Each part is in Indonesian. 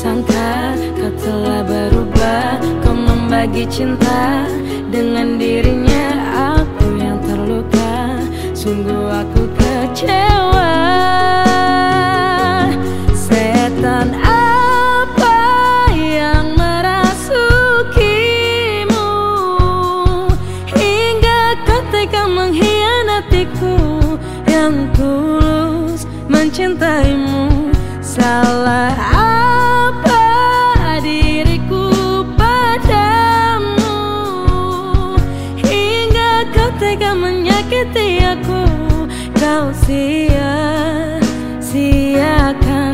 kusangka kau telah berubah. Kau membagi cinta dengan dirinya Aku yang terluka. Sungguh aku kecewa. Setan apa yang merasukimu? Hingga kau tega mengkhianatiku Yang tulus mencintaimu. Salah menyakiti aku Kau sia-siakan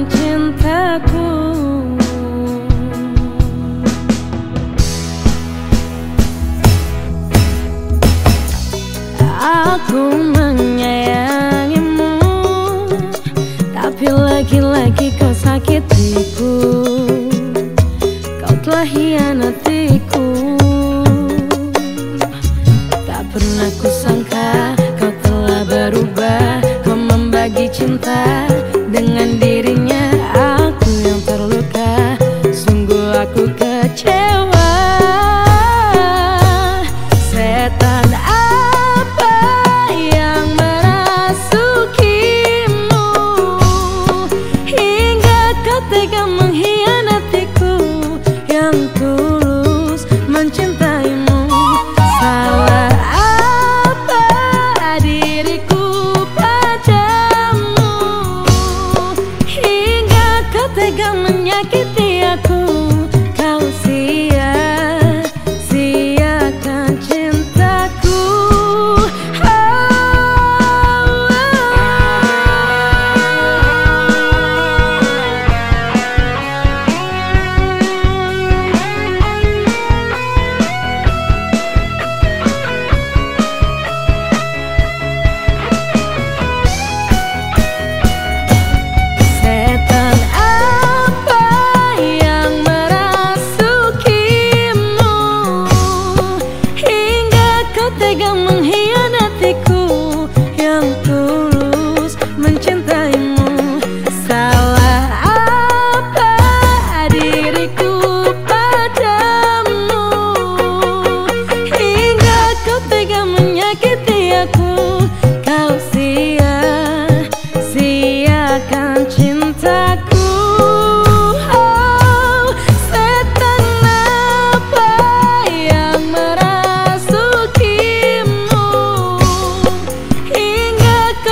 cintaku. Aku menyayangimu Tapi lagi-lagi kau sakitiku. Kau telah hianatiku cinta dengan dirinya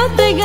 Hingga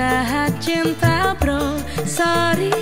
penjahat cinta bro Sorry,